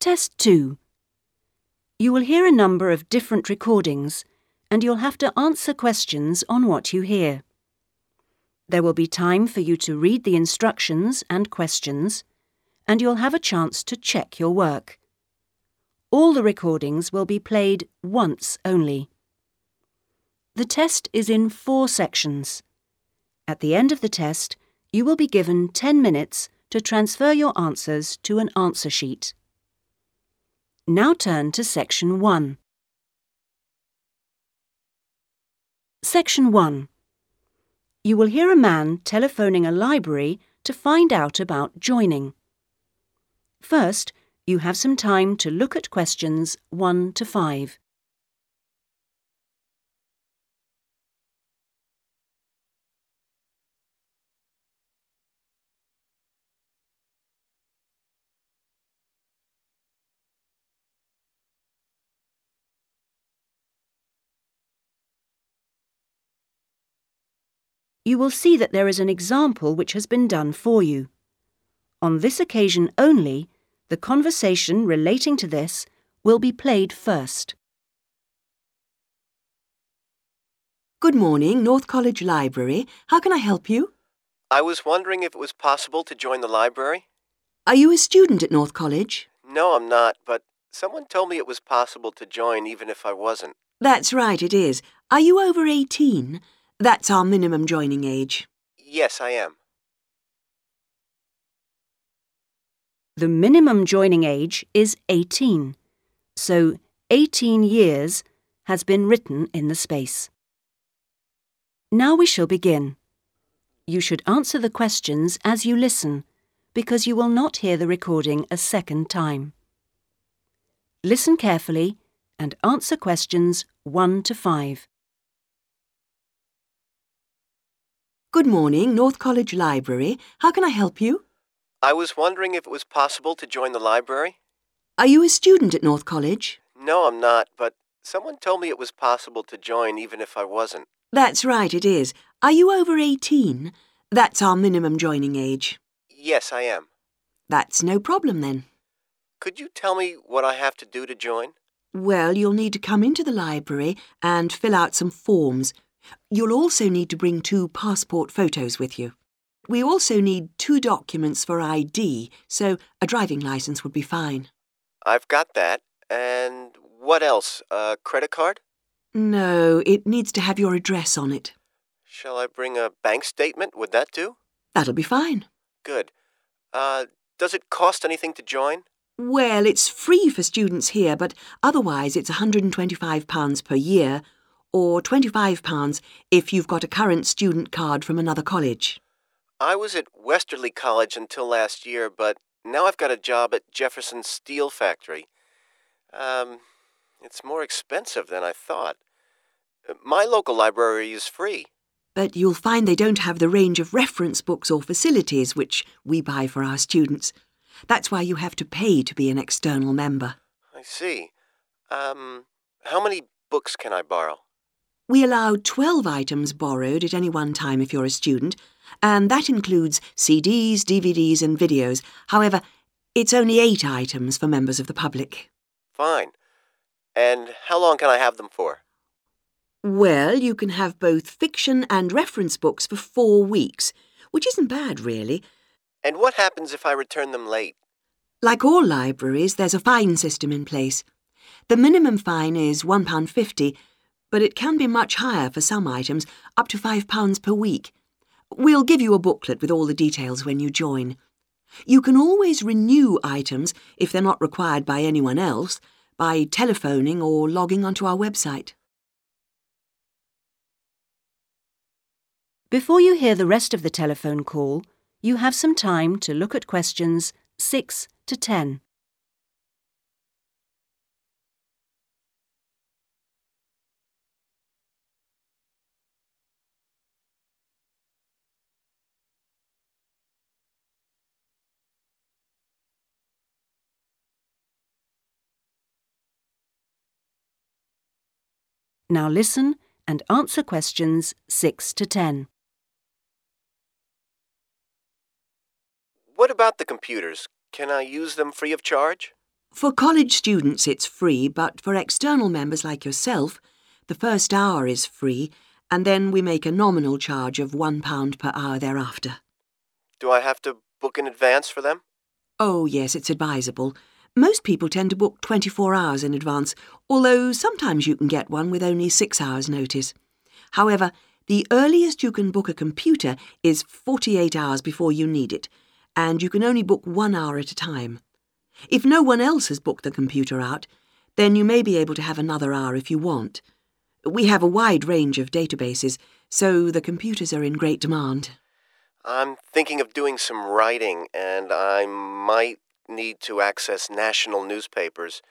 Test 2. You will hear a number of different recordings and you'll have to answer questions on what you hear. There will be time for you to read the instructions and questions and you'll have a chance to check your work. All the recordings will be played once only. The test is in four sections. At the end of the test, you will be given 10 minutes to transfer your answers to an answer sheet. Now turn to Section 1. Section 1. You will hear a man telephoning a library to find out about joining. First, you have some time to look at questions 1 to 5. You will see that there is an example which has been done for you. On this occasion only, the conversation relating to this will be played first. Good morning, North College Library. How can I help you? I was wondering if it was possible to join the library. Are you a student at North College? No, I'm not, but someone told me it was possible to join even if I wasn't. That's right, it is. Are you over 18? That's our minimum joining age. Yes, I am. The minimum joining age is 18, so 18 years has been written in the space. Now we shall begin. You should answer the questions as you listen, because you will not hear the recording a second time. Listen carefully and answer questions 1 to 5. Good morning, North College Library. How can I help you? I was wondering if it was possible to join the library. Are you a student at North College? No, I'm not, but someone told me it was possible to join even if I wasn't. That's right, it is. Are you over 18? That's our minimum joining age. Yes, I am. That's no problem then. Could you tell me what I have to do to join? Well, you'll need to come into the library and fill out some forms. You'll also need to bring two passport photos with you. We also need two documents for ID, so a driving license would be fine. I've got that. And what else? A credit card? No, it needs to have your address on it. Shall I bring a bank statement? Would that do? That'll be fine. Good. Uh, does it cost anything to join? Well, it's free for students here, but otherwise it's £125 per year, or £25 if you've got a current student card from another college. I was at Westerly College until last year, but now I've got a job at Jefferson Steel Factory. Um, it's more expensive than I thought. My local library is free. But you'll find they don't have the range of reference books or facilities which we buy for our students. That's why you have to pay to be an external member. I see. Um, how many books can I borrow? We allow 12 items borrowed at any one time if you're a student, and that includes CDs, DVDs, and videos. However, it's only eight items for members of the public. Fine. And how long can I have them for? Well, you can have both fiction and reference books for four weeks, which isn't bad, really. And what happens if I return them late? Like all libraries, there's a fine system in place. The minimum fine is £1.50, but it can be much higher for some items, up to £5 per week. We'll give you a booklet with all the details when you join. You can always renew items, if they're not required by anyone else, by telephoning or logging onto our website. Before you hear the rest of the telephone call, you have some time to look at questions 6 to 10. Now listen and answer questions 6 to 10. What about the computers? Can I use them free of charge? For college students, it's free, but for external members like yourself, the first hour is free, and then we make a nominal charge of £1 per hour thereafter. Do I have to book in advance for them? Oh, yes, it's advisable. Most people tend to book 24 hours in advance, although sometimes you can get one with only six hours' notice. However, the earliest you can book a computer is 48 hours before you need it, and you can only book one hour at a time. If no one else has booked the computer out, then you may be able to have another hour if you want. We have a wide range of databases, so the computers are in great demand. I'm thinking of doing some writing, and I might need to access national newspapers.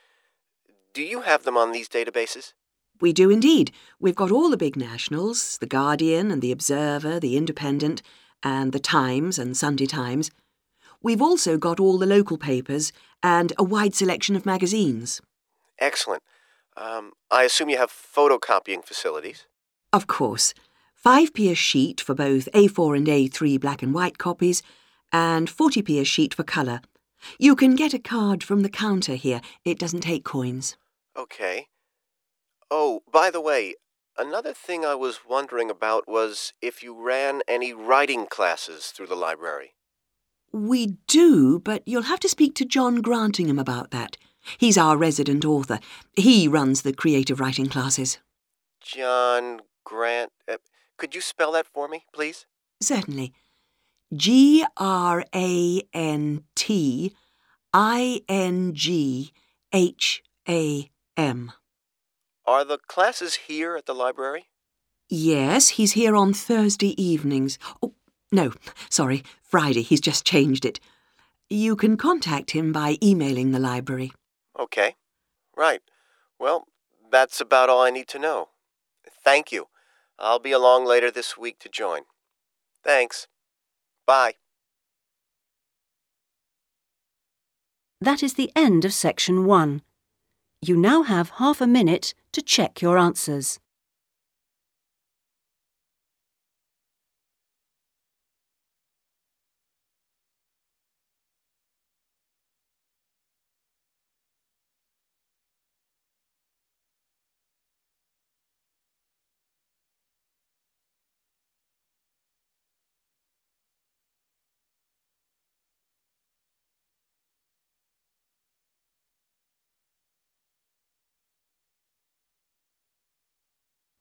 Do you have them on these databases? We do indeed. We've got all the big nationals The Guardian and The Observer, The Independent, and The Times and Sunday Times. We've also got all the local papers and a wide selection of magazines. Excellent. Um, I assume you have photocopying facilities? Of course. 5p a sheet for both A4 and A3 black and white copies, and 40p a sheet for colour. You can get a card from the counter here. It doesn't take coins. Okay. Oh, by the way, another thing I was wondering about was if you ran any writing classes through the library. We do, but you'll have to speak to John Grantingham about that. He's our resident author. He runs the creative writing classes. John Grant. Uh, could you spell that for me, please? Certainly. G R A N T I N G H A M. Are the classes here at the library? Yes, he's here on Thursday evenings. Oh, no, sorry, Friday. He's just changed it. You can contact him by emailing the library. Okay. Right. Well, that's about all I need to know. Thank you. I'll be along later this week to join. Thanks. Bye. That is the end of section one. You now have half a minute to check your answers.